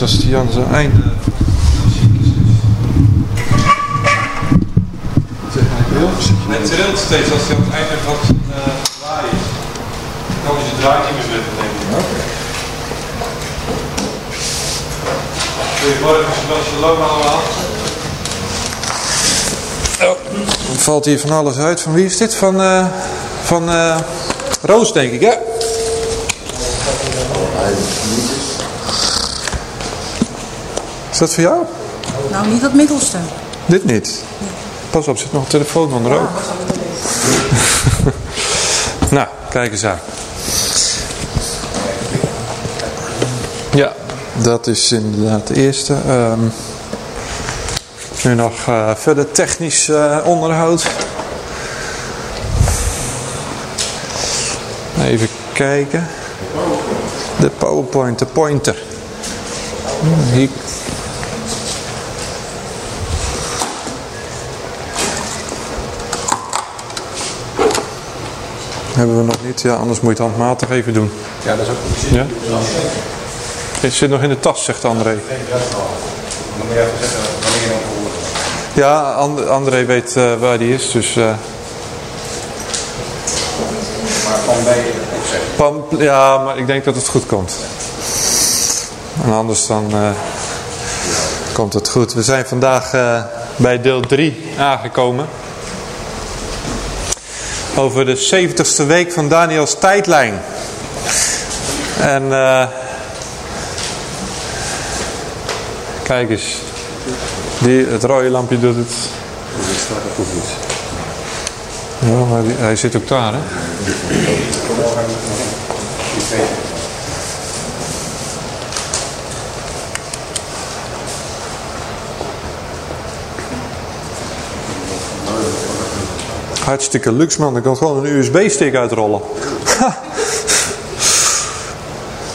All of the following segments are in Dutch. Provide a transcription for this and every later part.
Als die aan zijn einde Hij trilt steeds als hij aan het einde van zijn uh, draai is. Dan kan hij zijn draai niet meer zetten, denk ik. Oké. Goedemorgen, shalom allemaal. Dan valt hier van alles uit. Van wie is dit? Van, eh van eh Roos, denk ik, hè? Is dat voor jou? Nou, niet dat middelste. Dit niet. Pas op, zit nog een telefoon onder ook. nou, kijk eens aan. Ja, dat is inderdaad de eerste. Ehm, nu nog eh, verder technisch eh, onderhoud. Even kijken. De PowerPoint, de pointer. Hier. Hebben we nog niet? Ja, anders moet je het handmatig even doen. Ja, dat is ook goed. Ja? Het zit nog in de tas, zegt André. Dan moet je even zeggen wanneer je dan hoort. Ja, And- André weet eh, waar die is, dus... eh, Maar. Pam, ja, maar ik denk dat het goed komt. En anders dan eh, komt het goed. We zijn vandaag bij deel 3 aangekomen. Over de 70ste week van Daniels tijdlijn. En eh, kijk eens. Die, het rode lampje doet het. Ja, maar hij zit ook daar hè. Hartstikke luxe man, er kan gewoon een USB-stick uitrollen.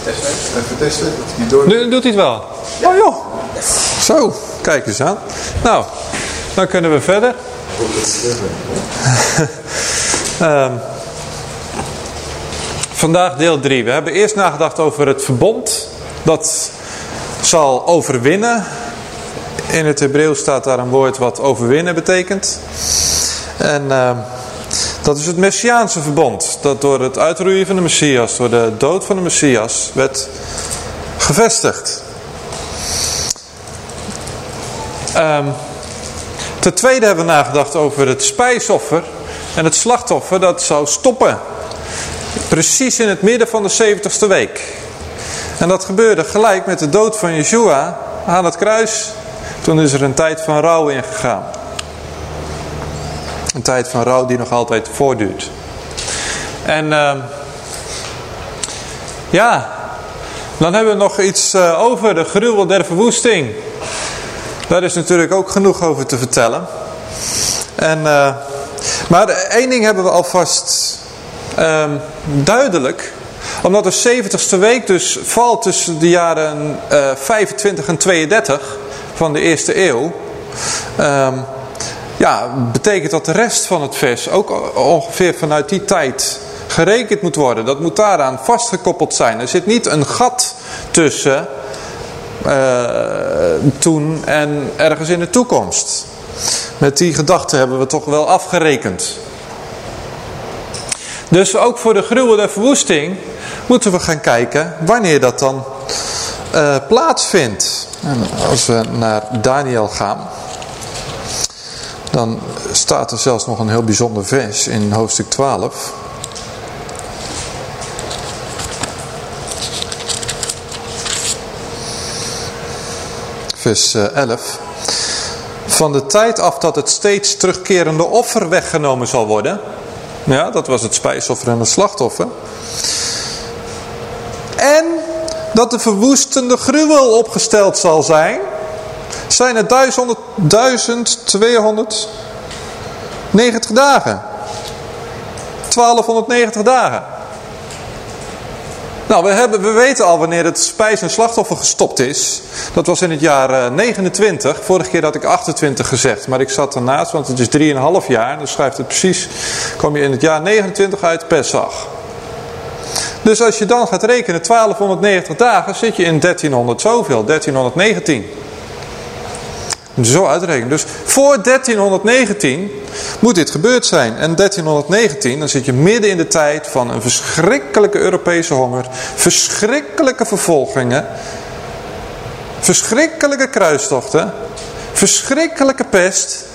Testen. Even testen. Nu doet hij het wel. Oh joh. Zo, kijk eens aan. Nou, dan kunnen we verder. Ehm, vandaag deel 3. We hebben eerst nagedacht over het verbond. Dat zal overwinnen. In het Hebreeuws staat daar een woord wat overwinnen betekent. En ehm, dat is het Messiaanse verbond. Dat door het uitroeien van de Messias, door de dood van de Messias, werd gevestigd. Ehm, ten tweede hebben we nagedacht over het spijsoffer en het slachtoffer dat zou stoppen. Precies in het midden van de 70ste week. En dat gebeurde gelijk met de dood van Yeshua aan het kruis. Toen is er een tijd van rouw ingegaan. Een tijd van rouw die nog altijd voortduurt. En ehm, ja, dan hebben we nog iets eh, over de gruwel der verwoesting. Daar is natuurlijk ook genoeg over te vertellen. En, eh, maar één ding hebben we alvast ehm, duidelijk. Omdat de 70ste week dus valt tussen de jaren eh, 25 en 32 van de eerste eeuw. Ehm, ja, betekent dat de rest van het vers ook ongeveer vanuit die tijd gerekend moet worden. Dat moet daaraan vastgekoppeld zijn. Er zit niet een gat tussen eh, toen en ergens in de toekomst. Met die gedachte hebben we toch wel afgerekend. Dus ook voor de gruwel verwoesting moeten we gaan kijken wanneer dat dan eh, plaatsvindt. Als we naar Daniel gaan, dan staat er zelfs nog een heel bijzonder vers in hoofdstuk 12. Vers eh, 11. Van de tijd af dat het steeds terugkerende offer weggenomen zal worden. Ja, dat was het spijsoffer en het slachtoffer. En dat de verwoestende gruwel opgesteld zal zijn. Zijn het 1100 1290 dagen. 1290 dagen. Nou, we, hebben, we weten al wanneer het spijs- en slachtoffer gestopt is. Dat was in het jaar eh, 29. Vorige keer had ik 28 gezegd, maar ik zat ernaast, want het is 3,5 jaar. Dan schrijft het precies, kom je in het jaar 29 uit Pesach. Dus als je dan gaat rekenen 1290 dagen, zit je in 1300 zoveel, 1319. Zo uitrekenen. Dus voor 1319 moet dit gebeurd zijn. En 1319, dan zit je midden in de tijd van een verschrikkelijke Europese honger. Verschrikkelijke vervolgingen. Verschrikkelijke kruistochten. Verschrikkelijke pest.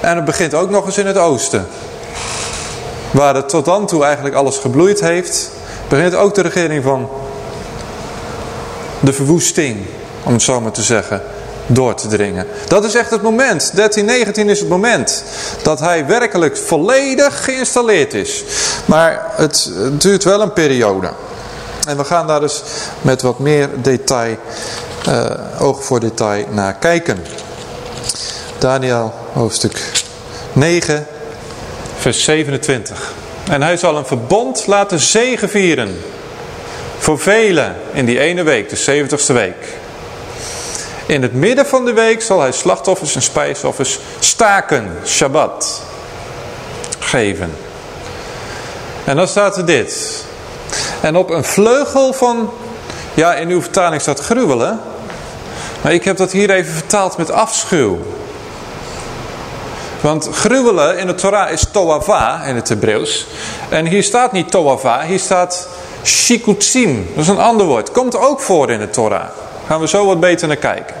En het begint ook nog eens in het oosten. Waar het tot dan toe eigenlijk alles gebloeid heeft. Begint ook de regering van de verwoesting. Om het zo maar te zeggen door te dringen. Dat is echt het moment. 1319 is het moment dat hij werkelijk volledig geïnstalleerd is. Maar het duurt wel een periode. En we gaan daar dus met wat meer detail, uh, oog voor detail naar kijken. Daniel hoofdstuk 9 vers 27. En hij zal een verbond laten zegevieren voor velen in die ene week, de 70ste week. In het midden van de week zal hij slachtoffers en spijsoffers staken, Shabbat, geven. En dan staat er dit. En op een vleugel van, ja in uw vertaling staat gruwelen. Maar ik heb dat hier even vertaald met afschuw. Want gruwelen in de Torah is toava in het Hebreeuws. En hier staat niet toava, hier staat shikutzim. Dat is een ander woord. Komt ook voor in de Torah. Gaan we zo wat beter naar kijken.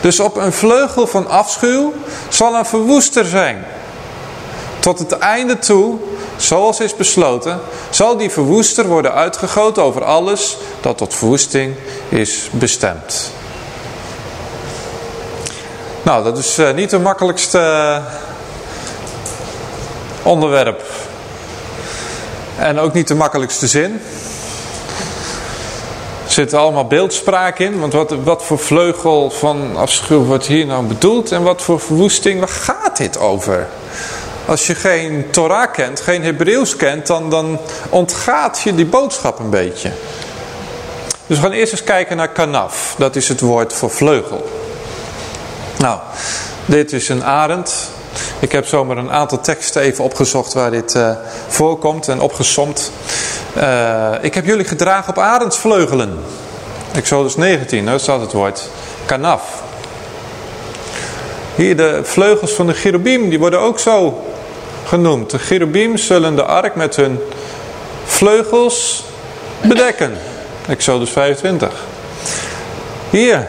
Dus op een vleugel van afschuw zal een verwoester zijn. Tot het einde toe, zoals is besloten, zal die verwoester worden uitgegoten over alles dat tot verwoesting is bestemd. Nou, dat is uh, niet het makkelijkste uh, onderwerp. En ook niet de makkelijkste zin. Zit allemaal beeldspraak in. Want wat, wat voor vleugel van afschuw wordt hier nou bedoeld? En wat voor verwoesting? Waar gaat dit over? Als je geen Torah kent, geen Hebreeuws kent, dan, dan ontgaat je die boodschap een beetje. Dus we gaan eerst eens kijken naar kanaf. Dat is het woord voor vleugel. Nou, dit is een arend. Ik heb zomaar een aantal teksten even opgezocht waar dit uh, voorkomt en opgesomd. Uh, ik heb jullie gedragen op arendsvleugelen. Exodus 19, daar staat het woord kanaf. Hier de vleugels van de cherubim, die worden ook zo genoemd. De cherubim zullen de ark met hun vleugels bedekken. Exodus 25. Hier,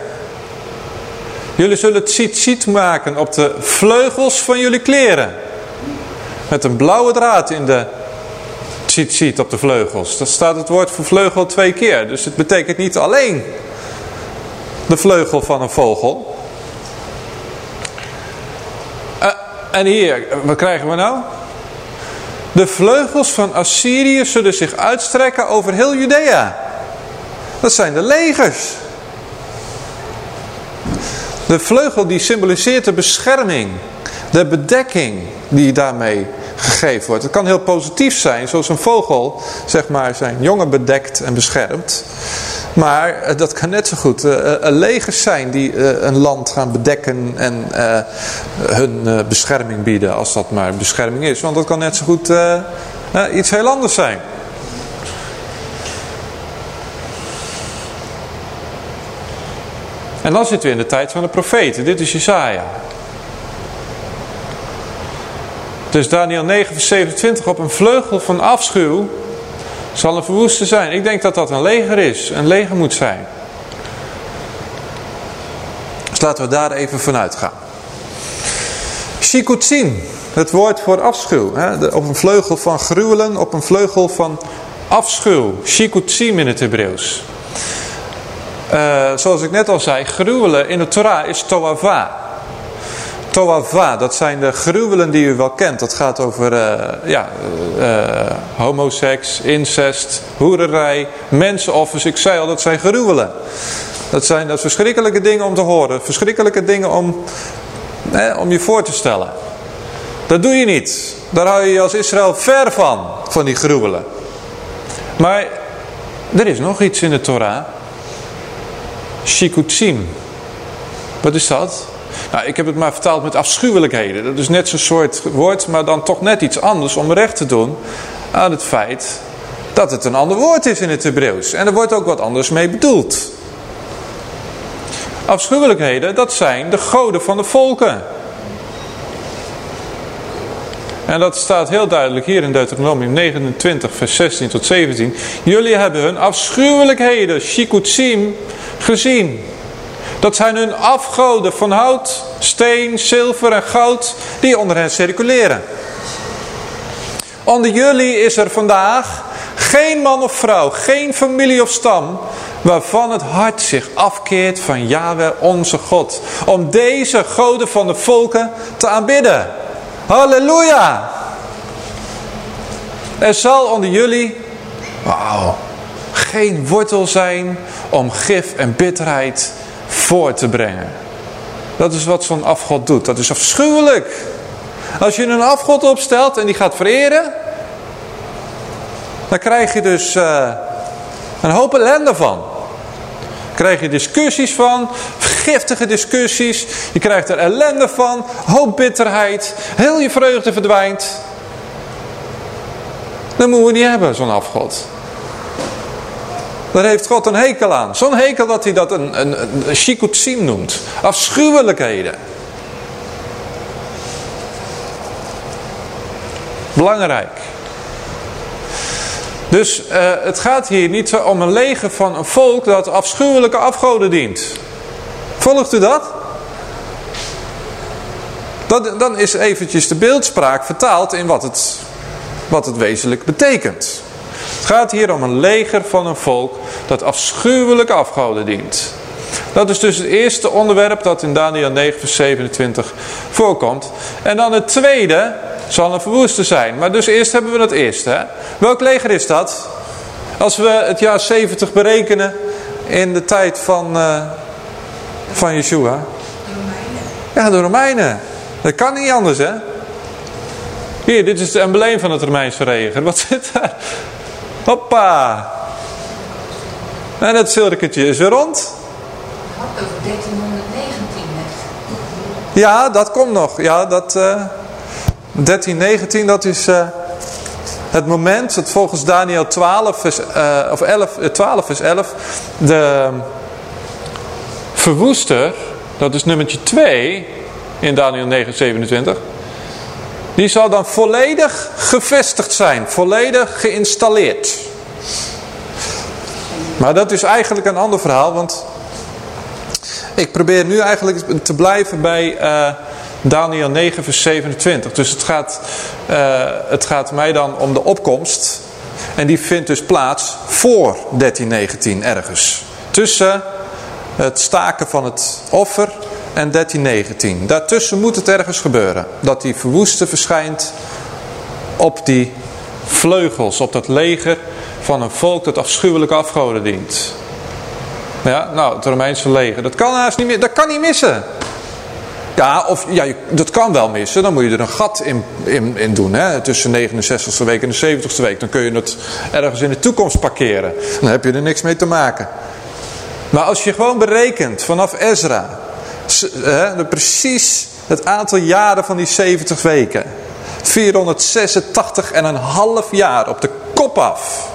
Jullie zullen tzitzit maken op de vleugels van jullie kleren. Met een blauwe draad in de tzitzit op de vleugels. Dat staat het woord voor vleugel twee keer. Dus het betekent niet alleen de vleugel van een vogel. Uh, en hier, wat krijgen we nou? De vleugels van Assyrië zullen zich uitstrekken over heel Judea. Dat zijn de legers. De vleugel die symboliseert de bescherming, de bedekking die daarmee gegeven wordt. Het kan heel positief zijn, zoals een vogel zeg maar, zijn jongen bedekt en beschermt. Maar eh, dat kan net zo goed uh, legers zijn die een land gaan bedekken en hun bescherming bieden, als dat maar bescherming is. Want dat kan net zo goed iets heel anders zijn. En dan zitten we in de tijd van de profeten. Dit is Jesaja. Dus Daniel 9 vers 27 op een vleugel van afschuw zal een verwoeste zijn. Ik denk dat dat een leger is. Een leger moet zijn. Dus laten we daar even vanuit gaan. Shikutzin, het woord voor afschuw. Hè? Op een vleugel van gruwelen, op een vleugel van afschuw. Shikutzim in het Hebreeuws. Uh, zoals ik net al zei, gruwelen in de Torah is toava. Toava, dat zijn de gruwelen die u wel kent. Dat gaat over uh, ja, uh, homoseks, incest, hoererij, mensenoffers. Ik zei al, dat zijn gruwelen. Dat zijn dat verschrikkelijke dingen om te horen. Verschrikkelijke dingen om, om je voor te stellen. Dat doe je niet. Daar hou je je als Israël ver van, van die gruwelen. Maar er is nog iets in de Torah. Shikutsim. Wat is dat? Nou, ik heb het maar vertaald met afschuwelijkheden. Dat is net zo'n soort woord, maar dan toch net iets anders om recht te doen aan het feit dat het een ander woord is in het Hebreeuws. En er wordt ook wat anders mee bedoeld. Afschuwelijkheden, dat zijn de goden van de volken. En dat staat heel duidelijk hier in Deuteronomium 29, vers 16 tot 17. Jullie hebben hun afschuwelijkheden, shikutzim, gezien. Dat zijn hun afgoden van hout, steen, zilver en goud die onder hen circuleren. Onder jullie is er vandaag geen man of vrouw, geen familie of stam waarvan het hart zich afkeert van Yahweh onze God. Om deze goden van de volken te aanbidden. Halleluja! Er zal onder jullie, geen wortel zijn om gif en bitterheid voor te brengen. Dat is wat zo'n afgod doet. Dat is afschuwelijk. Als je een afgod opstelt en die gaat vereren, dan krijg je dus uh, een hoop ellende van. krijg je discussies van, giftige discussies. Je krijgt er ellende van, hoop bitterheid. Heel je vreugde verdwijnt. Dat moeten we niet hebben, zo'n afgod. Daar heeft God een hekel aan. Zo'n hekel dat hij dat een, een, een noemt. Afschuwelijkheden. Belangrijk. Dus uh, het gaat hier niet om een leger van een volk dat afschuwelijke afgoden dient. Volgt u dat? dat dan is eventjes de beeldspraak vertaald in wat het, wat het wezenlijk betekent. Het gaat hier om een leger van een volk dat afschuwelijke afgoden dient. Dat is dus het eerste onderwerp dat in Daniel 9 vers 27 voorkomt. En dan het tweede zal een verwoester zijn. Maar dus eerst hebben we het eerste. Hè? Welk leger is dat? Als we het jaar 70 berekenen in de tijd van, uh, van Yeshua. De Romeinen. Ja, de Romeinen. Dat kan niet anders hè. Hier, dit is het embleem van het Romeinse leger. Wat zit daar? Hoppa. En het cirkeltje is er rond. Had over 1319 net. Ja, dat komt nog. Ja, dat... Uh, 1319, dat is uh, het moment dat volgens Daniel 12 vers, uh, of 11, 12 eh, vers 11 de verwoester, dat is nummertje 2 in Daniel 9, 27, die zal dan volledig gevestigd zijn, volledig geïnstalleerd. Maar dat is eigenlijk een ander verhaal, want ik probeer nu eigenlijk te blijven bij... Uh, Daniel 9 vers 27. Dus het gaat, uh, het gaat mij dan om de opkomst. En die vindt dus plaats voor 1319 ergens. Tussen het staken van het offer en 1319. Daartussen moet het ergens gebeuren. Dat die verwoeste verschijnt op die vleugels, op dat leger van een volk dat afschuwelijk afgoden dient. Ja, nou, het Romeinse leger. Dat kan haast niet meer, dat kan niet missen. Ja, of, ja, dat kan wel missen. Dan moet je er een gat in, in, in doen. Hè? Tussen de 69ste week en de 70ste week. Dan kun je het ergens in de toekomst parkeren. Dan heb je er niks mee te maken. Maar als je gewoon berekent vanaf Ezra. Hè, precies het aantal jaren van die 70 weken. 486 en een half jaar op de kop af.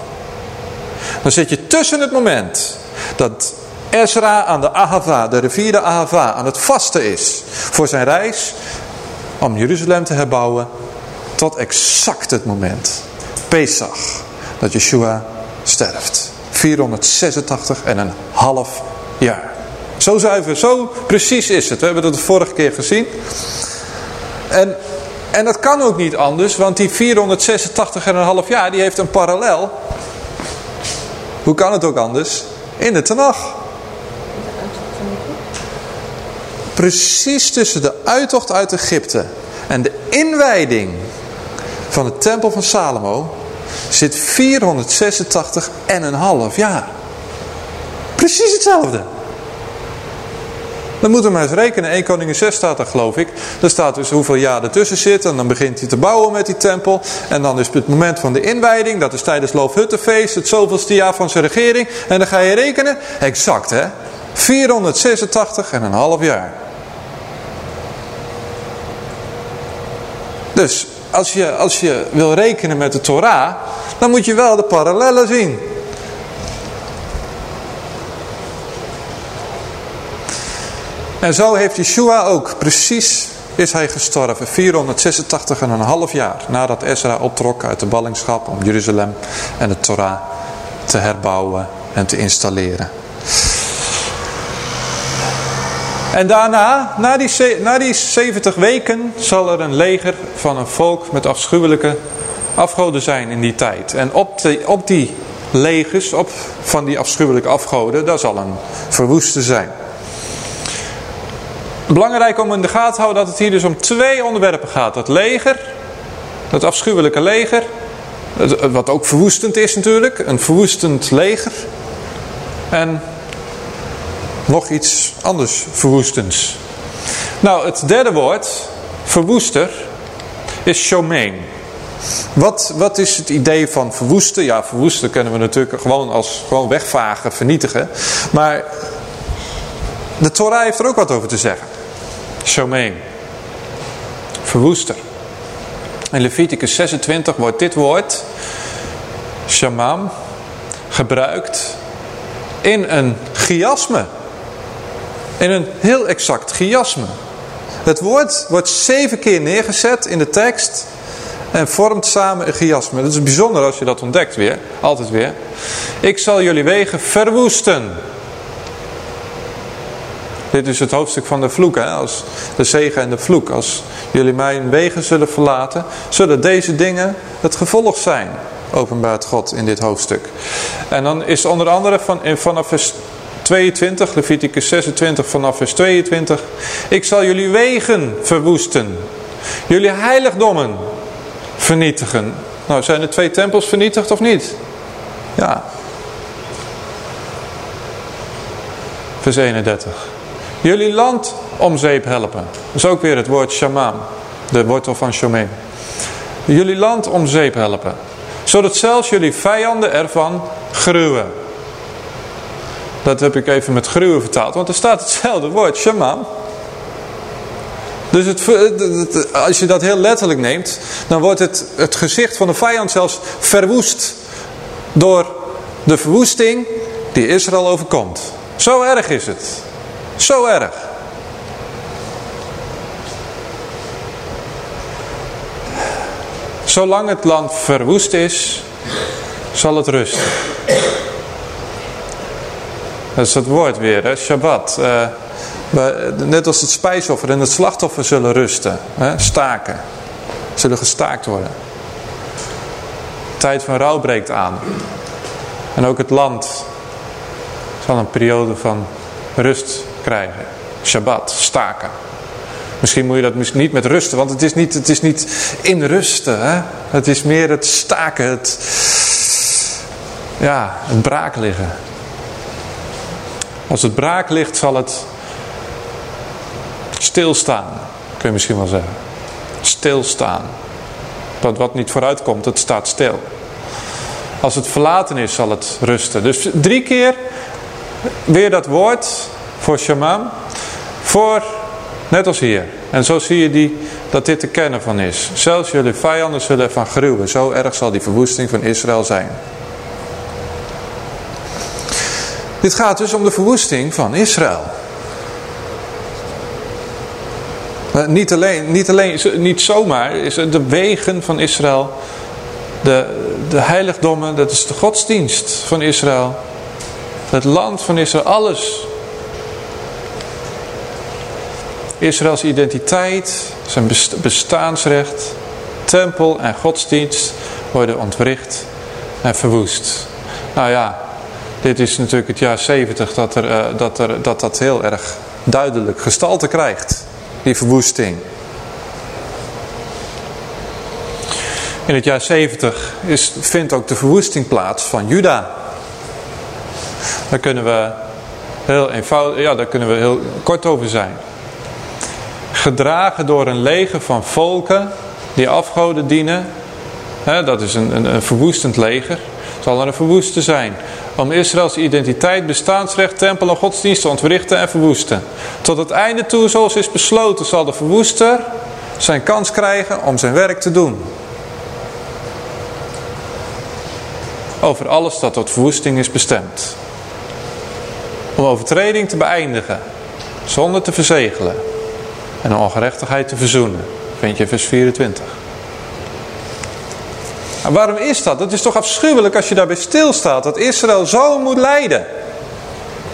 Dan zit je tussen het moment dat Ezra aan de Ahava, de rivier de Ahava, aan het vasten is voor zijn reis om Jeruzalem te herbouwen tot exact het moment, Pesach, dat Yeshua sterft. 486 en een half jaar. Zo zuiver, zo precies is het. We hebben dat de vorige keer gezien. En, en dat kan ook niet anders, want die 486 en een half jaar, die heeft een parallel. Hoe kan het ook anders? In de Tanach. Precies tussen de uittocht uit Egypte en de inwijding van de tempel van Salomo zit 486 en een half jaar. Precies hetzelfde. Dan moeten we maar eens rekenen. 1 Koningin 6 staat er geloof ik. Daar staat dus hoeveel jaar ertussen zit. En dan begint hij te bouwen met die tempel. En dan is het moment van de inwijding. Dat is tijdens Loofhuttenfeest. Het zoveelste jaar van zijn regering. En dan ga je rekenen. Exact hè. 486 en een half jaar. Dus als je, als je wil rekenen met de Torah, dan moet je wel de parallellen zien. En zo heeft Yeshua ook precies is hij gestorven. 486,5 jaar nadat Ezra optrok uit de ballingschap om Jeruzalem en de Torah te herbouwen en te installeren. En daarna, na die, na die 70 weken, zal er een leger van een volk met afschuwelijke afgoden zijn in die tijd. En op, de, op die legers, op van die afschuwelijke afgoden, daar zal een verwoeste zijn. Belangrijk om in de gaten te houden dat het hier dus om twee onderwerpen gaat. Dat leger, dat afschuwelijke leger, wat ook verwoestend is natuurlijk, een verwoestend leger. En nog iets anders verwoestends. Nou, het derde woord, verwoester, is shomeen. Wat, wat is het idee van verwoesten? Ja, verwoesten kennen we natuurlijk gewoon als gewoon wegvagen, vernietigen. Maar de Torah heeft er ook wat over te zeggen. Shomeen. Verwoester. In Leviticus 26 wordt dit woord, shamam, gebruikt in een chiasme. In een heel exact chiasme. Het woord wordt zeven keer neergezet in de tekst en vormt samen een chiasme. Dat is bijzonder als je dat ontdekt weer, altijd weer. Ik zal jullie wegen verwoesten. Dit is het hoofdstuk van de vloek, hè? Als de zegen en de vloek. Als jullie mijn wegen zullen verlaten, zullen deze dingen het gevolg zijn, openbaart God in dit hoofdstuk. En dan is onder andere van, vanaf vers 22, Leviticus 26 vanaf vers 22. Ik zal jullie wegen verwoesten, jullie heiligdommen vernietigen. Nou, zijn er twee tempels vernietigd of niet? Ja. Vers 31. Jullie land om zeep helpen. Is ook weer het woord shaman. De wortel van shomein. Jullie land om zeep helpen. Zodat zelfs jullie vijanden ervan gruwen. Dat heb ik even met gruwen vertaald. Want er staat hetzelfde woord, shaman. Dus het, als je dat heel letterlijk neemt, dan wordt het, het gezicht van de vijand zelfs verwoest door de verwoesting die Israël overkomt. Zo erg is het. Zo erg. Zolang het land verwoest is, zal het rusten. Dat is het woord weer, hè? Shabbat. Uh, net als het spijsoffer en het slachtoffer zullen rusten. Hè? Staken. Zullen gestaakt worden. tijd van rouw breekt aan. En ook het land zal een periode van rust krijgen. Shabbat, staken. Misschien moet je dat niet met rusten, want het is niet, het is niet in rusten. Hè? Het is meer het staken, het, ja, het braak liggen. Als het braak ligt zal het stilstaan, kun je misschien wel zeggen. Stilstaan. Dat wat niet vooruit komt, het staat stil. Als het verlaten is, zal het rusten. Dus drie keer weer dat woord voor shamam. Voor, net als hier. En zo zie je die, dat dit te kennen van is. Zelfs jullie vijanden zullen ervan gruwen. Zo erg zal die verwoesting van Israël zijn. Dit gaat dus om de verwoesting van Israël. Niet alleen, niet alleen, niet zomaar, is de wegen van Israël, de, de heiligdommen, dat is de godsdienst van Israël. Het land van Israël, alles. Israëls identiteit, zijn bestaansrecht, tempel en godsdienst worden ontwricht en verwoest. Nou ja, dit is natuurlijk het jaar 70 dat, er, uh, dat, er, dat dat heel erg duidelijk gestalte krijgt. Die verwoesting. In het jaar 70 is, vindt ook de verwoesting plaats van Juda. Daar kunnen we heel eenvoudig, ja, daar kunnen we heel kort over zijn. Gedragen door een leger van volken die afgoden dienen. dat is een, een, verwoestend leger. Zal er een verwoeste zijn om Israëls identiteit, bestaansrecht, tempel en godsdienst te ontwrichten en verwoesten. Tot het einde toe, zoals is besloten, zal de verwoester zijn kans krijgen om zijn werk te doen. over alles dat tot verwoesting is bestemd. Om overtreding te beëindigen, zonder te verzegelen en ongerechtigheid te verzoenen. Vind je vers 24. En waarom is dat? Dat is toch afschuwelijk als je daarbij stilstaat. Dat Israël zo moet lijden.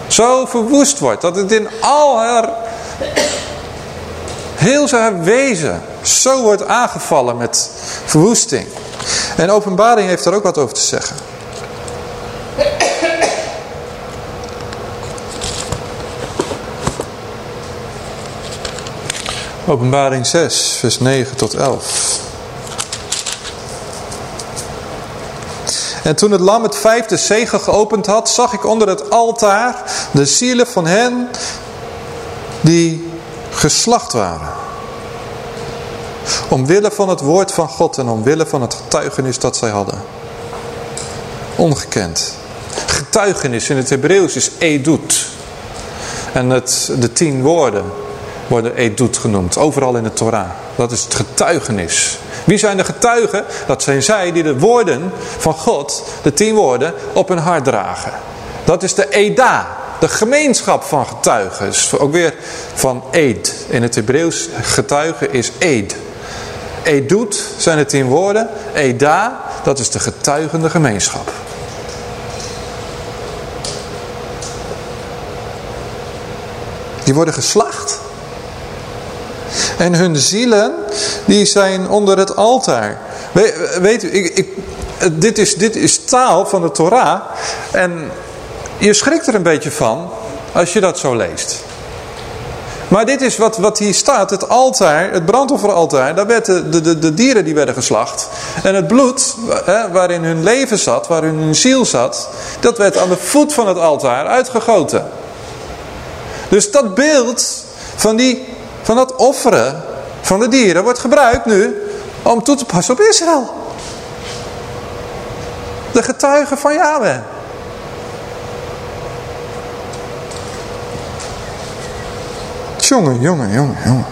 Zo verwoest wordt. Dat het in al haar... Heel zijn wezen. Zo wordt aangevallen met verwoesting. En openbaring heeft daar ook wat over te zeggen. Openbaring 6, vers 9 tot 11. En toen het lam het vijfde zegen geopend had, zag ik onder het altaar de zielen van hen die geslacht waren. Omwille van het woord van God en omwille van het getuigenis dat zij hadden. Ongekend. Getuigenis in het Hebreeuws is edut. En het, de tien woorden worden edut genoemd. Overal in de Torah. Dat is het getuigenis. Wie zijn de getuigen? Dat zijn zij die de woorden van God, de tien woorden, op hun hart dragen. Dat is de Eda, de gemeenschap van getuigen. Ook weer van Eed. In het Hebreeuws getuigen is Eed. Edut zijn de tien woorden. Eda, dat is de getuigende gemeenschap. Die worden geslacht. En hun zielen, die zijn onder het altaar. We, weet u, ik, ik, dit, is, dit is taal van de Torah. En je schrikt er een beetje van als je dat zo leest. Maar dit is wat, wat hier staat, het altaar, het brandofferaltaar, daar werden de, de, de dieren die werden geslacht. En het bloed, hè, waarin hun leven zat, waarin hun ziel zat, dat werd aan de voet van het altaar uitgegoten. Dus dat beeld van, die, van dat offeren van de dieren wordt gebruikt nu om toe te passen op Israël. De getuigen van Yahweh. Jongen, jongen, jongen, jongen.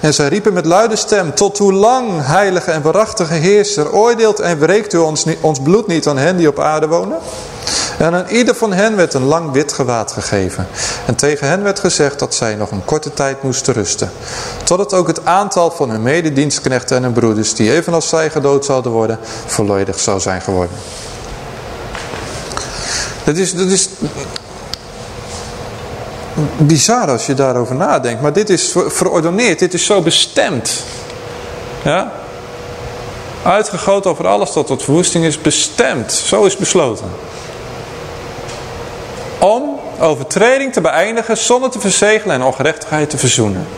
En zij riepen met luide stem, tot hoe lang, heilige en waarachtige heerser, oordeelt en wreekt u ons, ons bloed niet aan hen die op aarde wonen? En aan ieder van hen werd een lang wit gewaad gegeven. En tegen hen werd gezegd dat zij nog een korte tijd moesten rusten. Totdat ook het aantal van hun mededienstknechten en hun broeders, die evenals zij gedood zouden worden, volledig zou zijn geworden. Dat is, dat is bizar als je daarover nadenkt. Maar dit is verordoneerd. Dit is zo bestemd. Ja? Uitgegoten over alles dat tot verwoesting is bestemd. Zo is besloten. Om overtreding te beëindigen zonder te verzegelen en ongerechtigheid te verzoenen.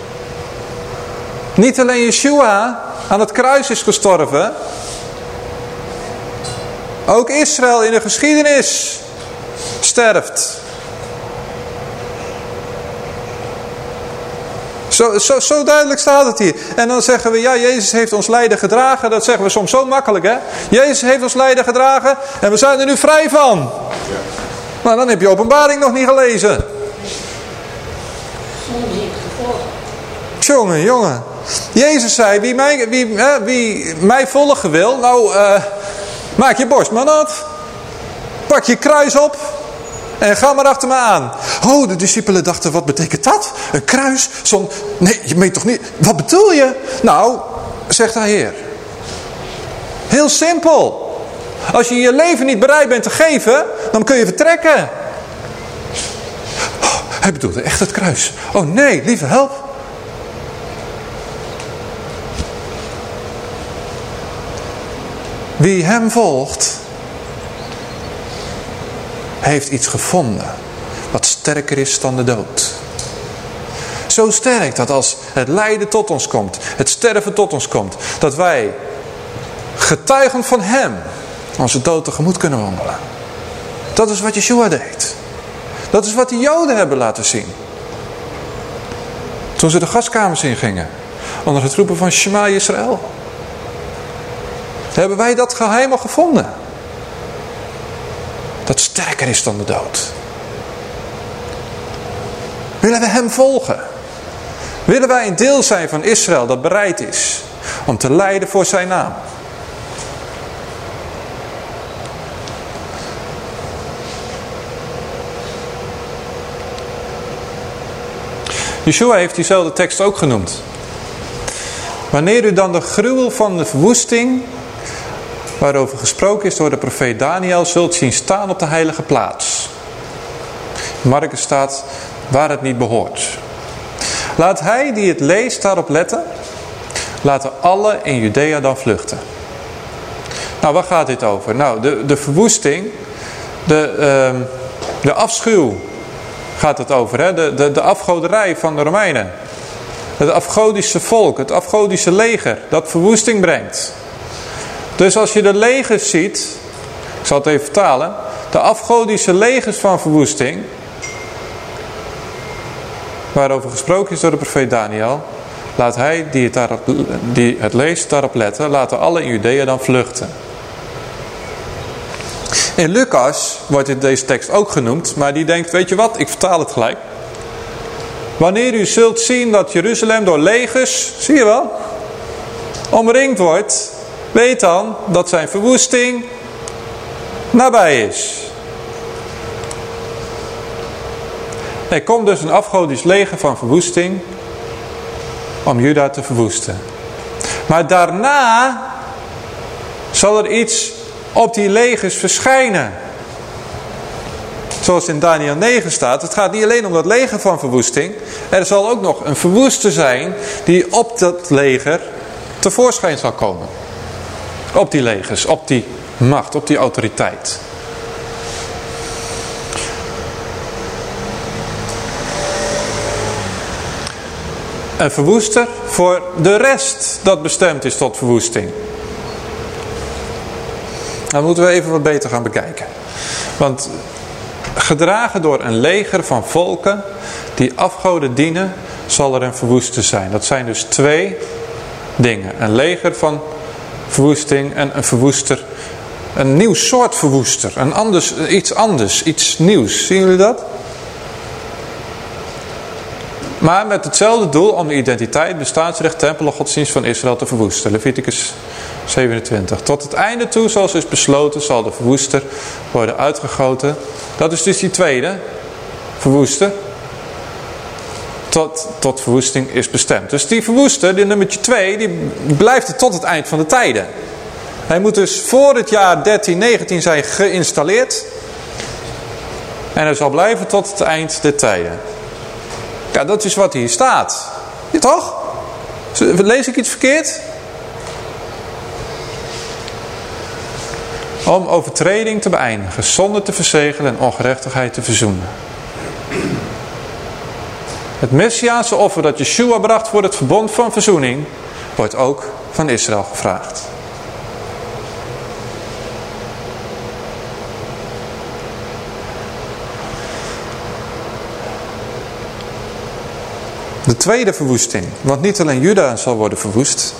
Niet alleen Yeshua aan het kruis is gestorven. Ook Israël in de geschiedenis sterft. Zo, zo, zo duidelijk staat het hier. En dan zeggen we, ja, Jezus heeft ons lijden gedragen. Dat zeggen we soms zo makkelijk, hè. Jezus heeft ons lijden gedragen en we zijn er nu vrij van. Maar dan heb je openbaring nog niet gelezen. Jongen, jongen. Jezus zei, wie mij, wie, hè, wie mij volgen wil, nou, uh, maak je borst maar nat. Pak je kruis op en ga maar achter me aan. Oh, de discipelen dachten, wat betekent dat? Een kruis? Zo'n... Nee, je meent toch niet... Wat bedoel je? Nou, zegt de Heer. Heel simpel. Als je je leven niet bereid bent te geven, dan kun je vertrekken. Oh, hij bedoelde echt het kruis. Oh nee, lieve help. Wie hem volgt, heeft iets gevonden wat sterker is dan de dood. Zo sterk dat als het lijden tot ons komt, het sterven tot ons komt, dat wij getuigen van hem onze dood tegemoet kunnen wandelen. Dat is wat Yeshua deed. Dat is wat de Joden hebben laten zien. Toen ze de gaskamers ingingen, onder het roepen van Shema Israël. Hebben wij dat geheim al gevonden dat sterker is dan de dood. Willen we hem volgen? Willen wij een deel zijn van Israël dat bereid is Om te lijden voor zijn naam. Yeshua heeft diezelfde tekst ook genoemd. Wanneer u dan de gruwel van de verwoesting, waarover gesproken is door de profeet Daniel, zult zien staan op de heilige plaats. Marcus staat waar het niet behoort. Laat hij die het leest daarop letten. Laten alle in Judea dan vluchten. Nou, waar gaat dit over? Nou, de, de verwoesting, de, uh, de afschuw gaat het over. Hè? De, de, de afgoderij van de Romeinen. Het afgodische volk, het afgodische leger, dat verwoesting brengt. Dus als je de legers ziet, ik zal het even vertalen. De afgodische legers van verwoesting, waarover gesproken is door de profeet Daniel. Laat hij die het, daarop, die het leest daarop letten, laten alle in Judea dan vluchten. In Lucas wordt in deze tekst ook genoemd, maar die denkt, weet je wat, ik vertaal het gelijk. Wanneer u zult zien dat Jeruzalem door legers, zie je wel, omringd wordt, weet dan dat zijn verwoesting nabij is. Er komt dus een afgodisch leger van verwoesting om Juda te verwoesten. Maar daarna zal er iets op die legers verschijnen. Zoals in Daniel 9 staat, het gaat niet alleen om dat leger van verwoesting. Er zal ook nog een verwoester zijn die op dat leger tevoorschijn zal komen. Op die legers, op die macht, op die autoriteit. Een verwoester voor de rest dat bestemd is tot verwoesting. Dat moeten we even wat beter gaan bekijken. Want gedragen door een leger van volken die afgoden dienen, zal er een verwoester zijn. Dat zijn dus twee dingen. Een leger van verwoesting en een verwoester. Een nieuw soort verwoester. Een anders, iets anders, iets nieuws. Zien jullie dat? Maar met hetzelfde doel om de identiteit, bestaansrecht, tempel en godsdienst van Israël te verwoesten. Leviticus 27. Tot het einde toe, zoals is besloten, zal de verwoester worden uitgegoten. Dat is dus die tweede. Verwoester. Tot, tot verwoesting is bestemd. Dus die verwoester, die nummertje 2, die blijft er tot het eind van de tijden. Hij moet dus voor het jaar 1319 zijn geïnstalleerd. En hij zal blijven tot het eind der tijden. Ja, dat is wat hier staat. Ja, toch? Lees ik iets verkeerd? Om overtreding te beëindigen, zonde te verzegelen en ongerechtigheid te verzoenen. Het Messiaanse offer dat Yeshua bracht voor het verbond van verzoening, wordt ook van Israël gevraagd. De tweede verwoesting. Want niet alleen Juda zal worden verwoest.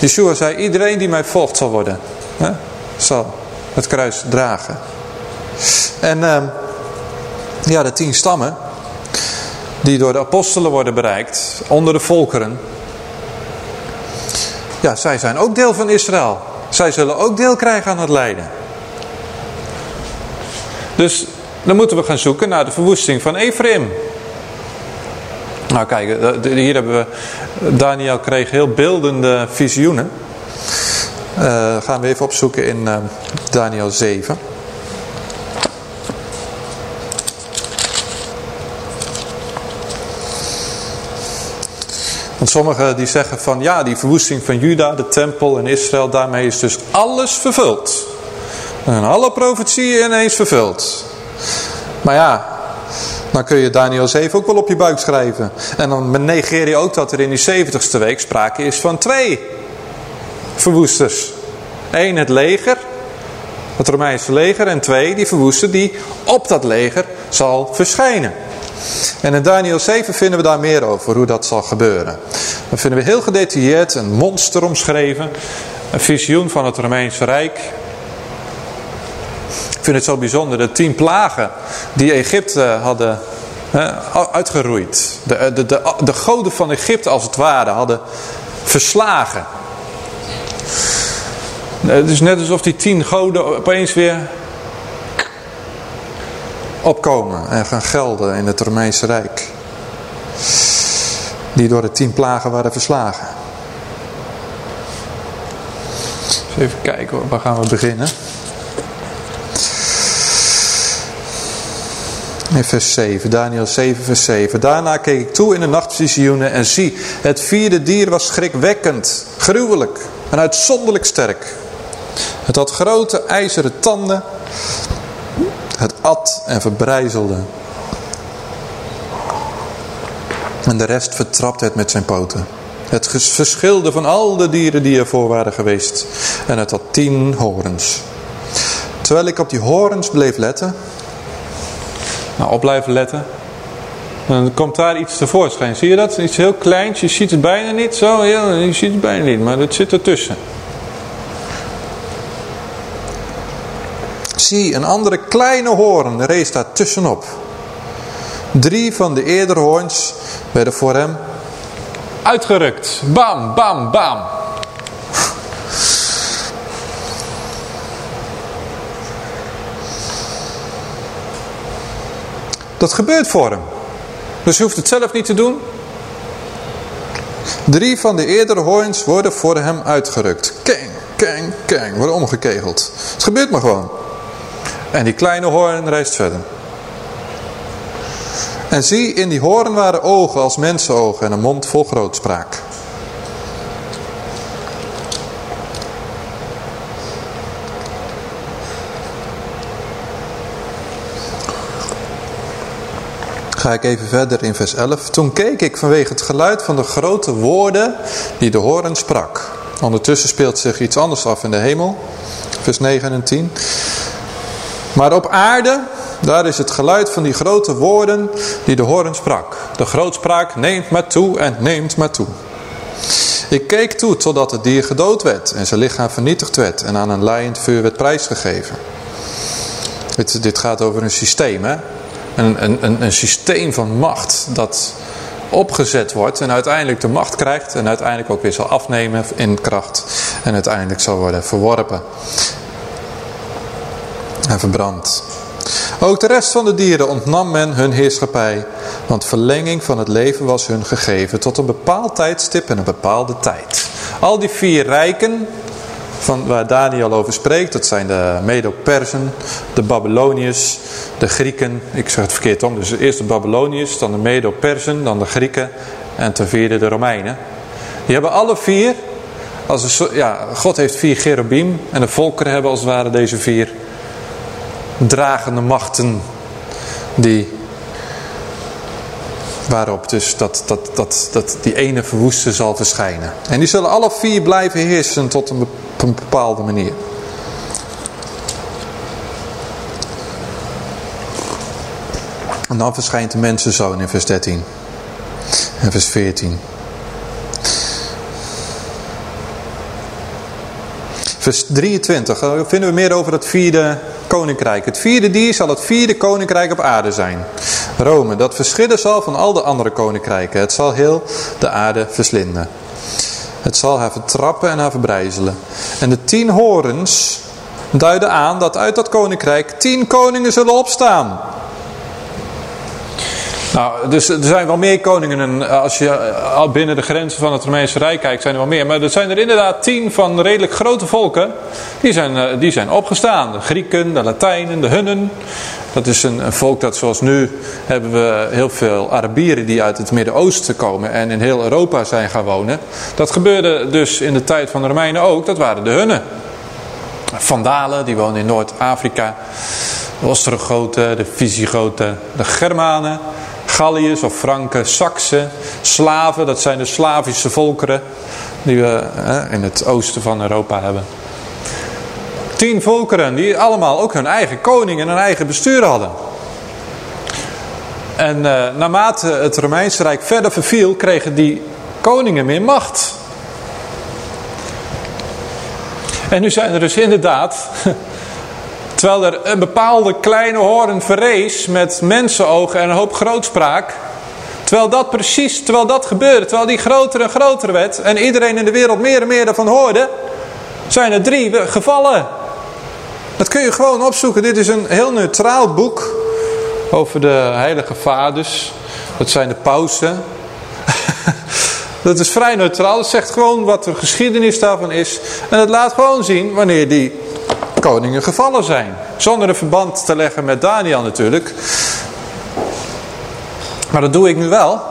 Yeshua zei, iedereen die mij volgt zal worden. Hè, zal het kruis dragen. En uh, ja, de tien stammen. Die door de apostelen worden bereikt. Onder de volkeren. Ja, zij zijn ook deel van Israël. Zij zullen ook deel krijgen aan het lijden. Dus dan moeten we gaan zoeken naar de verwoesting van Ephraim. Nou kijk, hier hebben we, Daniel kreeg heel beeldende visioenen. Uh, gaan we even opzoeken in uh, Daniel 7. Want sommigen die zeggen van ja, die verwoesting van Juda, de tempel en Israël, daarmee is dus alles vervuld. En alle profetieën ineens vervuld. Maar ja, dan kun je Daniel 7 ook wel op je buik schrijven. En dan negeer je ook dat er in die 70ste week sprake is van twee verwoesters. Eén het leger, het Romeinse leger. En twee die verwoester die op dat leger zal verschijnen. En in Daniel 7 vinden we daar meer over, hoe dat zal gebeuren. Dan vinden we heel gedetailleerd een monster omschreven. Een visioen van het Romeinse Rijk. Ik vind het zo bijzonder, de tien plagen die Egypte hadden uitgeroeid. De, de, de, de goden van Egypte als het ware hadden verslagen. Het is net alsof die tien goden opeens weer opkomen en gaan gelden in het Romeinse Rijk. Die door de tien plagen waren verslagen. even kijken, waar gaan we beginnen? In vers 7, Daniel 7 vers 7. Daarna keek ik toe in de nachtvisioenen en zie, het vierde dier was schrikwekkend, gruwelijk en uitzonderlijk sterk. Het had grote ijzeren tanden, het at en verbrijzelde. En de rest vertrapte het met zijn poten. Het verschilde van al de dieren die ervoor waren geweest. En het had tien horens. Terwijl ik op die horens bleef letten. Nou, op blijven letten. Dan komt daar iets tevoorschijn. Zie je dat? Iets heel kleins. Je ziet het bijna niet. Zo, ja, je ziet het bijna niet. Maar het zit ertussen. Zie, een andere kleine hoorn rees daar tussenop. Drie van de eerdere hoorns werden voor hem uitgerukt. Bam, bam, bam. Dat gebeurt voor hem. Dus je hoeft het zelf niet te doen. Drie van de eerdere hoorns worden voor hem uitgerukt. Keng, keng, keng, worden omgekegeld. Het gebeurt maar gewoon. En die kleine hoorn reist verder. En zie, in die hoorn waren ogen als mensenogen en een mond vol grootspraak. Ga ik even verder in vers 11. Toen keek ik vanwege het geluid van de grote woorden die de hoorn sprak. Ondertussen speelt zich iets anders af in de hemel. Vers 9 en 10. Maar op aarde, daar is het geluid van die grote woorden die de hoorn sprak. De grootspraak neemt maar toe en neemt maar toe. Ik keek toe totdat het dier gedood werd en zijn lichaam vernietigd werd en aan een laaiend vuur werd prijsgegeven. Dit, dit gaat over een systeem, hè? Een, een, een systeem van macht dat opgezet wordt en uiteindelijk de macht krijgt en uiteindelijk ook weer zal afnemen in kracht en uiteindelijk zal worden verworpen en verbrand. Ook de rest van de dieren ontnam men hun heerschappij, want verlenging van het leven was hun gegeven tot een bepaald tijdstip en een bepaalde tijd. Al die vier rijken van waar Daniel over spreekt, dat zijn de Medo-Persen, de Babyloniërs, de Grieken, ik zeg het verkeerd om, dus eerst de Babyloniërs, dan de Medo-Persen, dan de Grieken en ten vierde de Romeinen. Die hebben alle vier, als ja, God heeft vier cherubim en de volkeren hebben als het ware deze vier dragende machten die waarop dus dat, dat, dat, dat die ene verwoeste zal verschijnen. En die zullen alle vier blijven heersen tot een, op een bepaalde manier. En dan verschijnt de mensenzoon in vers 13 en vers 14. Vers 23, daar vinden we meer over het vierde koninkrijk. Het vierde dier zal het vierde koninkrijk op aarde zijn. Rome, dat verschillen zal van al de andere koninkrijken. Het zal heel de aarde verslinden. Het zal haar vertrappen en haar verbrijzelen. En de tien horens duiden aan dat uit dat koninkrijk tien koningen zullen opstaan. Nou, dus er zijn wel meer koningen. En als je al binnen de grenzen van het Romeinse Rijk kijkt, zijn er wel meer. Maar er zijn er inderdaad tien van redelijk grote volken. Die zijn, eh, die zijn opgestaan. De Grieken, de Latijnen, de Hunnen. Dat is een, volk dat zoals nu hebben we heel veel Arabieren die uit het Midden-Oosten komen. En in heel Europa zijn gaan wonen. Dat gebeurde dus in de tijd van de Romeinen ook. Dat waren de Hunnen. Vandalen, die wonen in Noord-Afrika. De Ostrogoten, de Visigoten, de Germanen. Galliërs of Franken, Saksen, Slaven, dat zijn de Slavische volkeren die we hè, in het oosten van Europa hebben. Tien volkeren die allemaal ook hun eigen koning en hun eigen bestuur hadden. En uh, naarmate het Romeinse Rijk verder verviel, kregen die koningen meer macht. En nu zijn er dus inderdaad Terwijl er een bepaalde kleine hoorn verrees met mensenogen en een hoop grootspraak. Terwijl dat precies, terwijl dat gebeurde, terwijl die groter en groter werd en iedereen in de wereld meer en meer daarvan hoorde. zijn er drie gevallen. Kun je gewoon opzoeken. Dit is een heel neutraal boek over de heilige vaders. Dat zijn de pausen. dat is vrij neutraal. Het zegt gewoon wat de geschiedenis daarvan is. En het laat gewoon zien wanneer die koningen gevallen zijn. Zonder een verband te leggen met Daniel natuurlijk. Maar dat doe ik nu wel.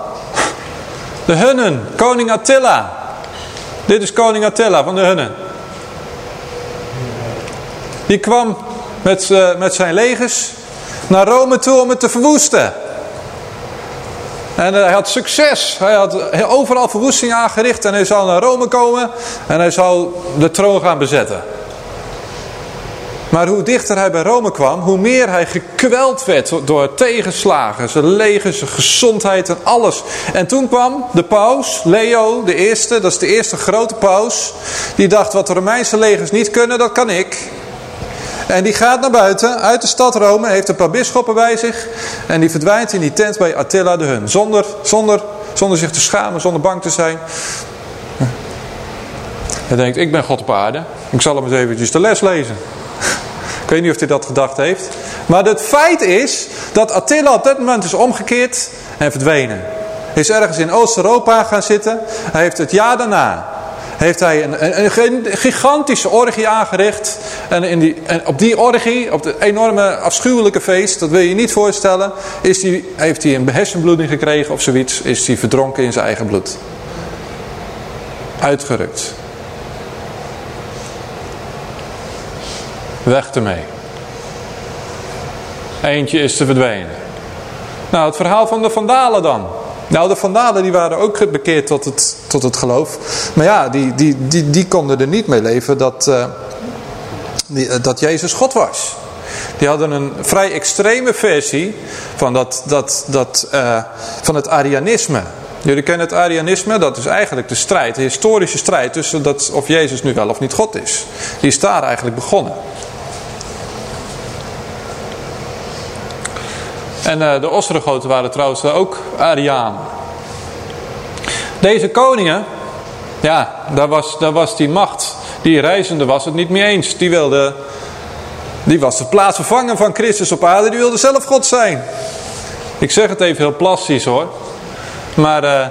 De Hunnen, koning Attila. Dit is koning Attila van de Hunnen. Die kwam met, uh, met zijn legers naar Rome toe om het te verwoesten. En hij had succes. Hij had overal verwoesting aangericht en hij zou naar Rome komen en hij zou de troon gaan bezetten. Maar hoe dichter hij bij Rome kwam, hoe meer hij gekweld werd door tegenslagen, zijn leger, zijn gezondheid en alles. En toen kwam de paus, Leo de eerste, dat is de eerste grote paus, die dacht wat de Romeinse legers niet kunnen, dat kan ik. En die gaat naar buiten, uit de stad Rome, heeft een paar bisschoppen bij zich. En die verdwijnt in die tent bij Attila de Hun. Zonder, zonder, zonder zich te schamen, zonder bang te zijn. Hij denkt, ik ben God op aarde. Ik zal hem eens eventjes de les lezen. Ik weet niet of hij dat gedacht heeft. Maar het feit is dat Attila op dat moment is omgekeerd en verdwenen. Hij is ergens in Oost-Europa gaan zitten. Hij heeft het jaar daarna heeft hij een, een, gigantische orgie aangericht. En, in die, en op die orgie, op het enorme afschuwelijke feest, dat wil je je niet voorstellen, is heeft hij een hersenbloeding gekregen of zoiets, is hij verdronken in zijn eigen bloed. Uitgerukt. Weg ermee. Eentje is te verdwenen. Nou, het verhaal van de Vandalen dan. Nou, de Vandalen die waren ook bekeerd tot het, tot het geloof. Maar ja, die, die, die, die konden er niet mee leven dat, uh, die, dat Jezus God was. Die hadden een vrij extreme versie van, dat, dat, dat, uh, van het Arianisme. Jullie kennen het Arianisme, dat is eigenlijk de strijd, de historische strijd tussen dat of Jezus nu wel of niet God is. Die is daar eigenlijk begonnen. En uh, de Ostrogoten waren trouwens ook Arianen. Deze koningen, ja, daar was, daar was die macht, die reizende was het niet mee eens. Die wilde, die was de plaatsvervanger van Christus op aarde, die wilde zelf God zijn. Ik zeg het even heel plastisch hoor. Maar, uh,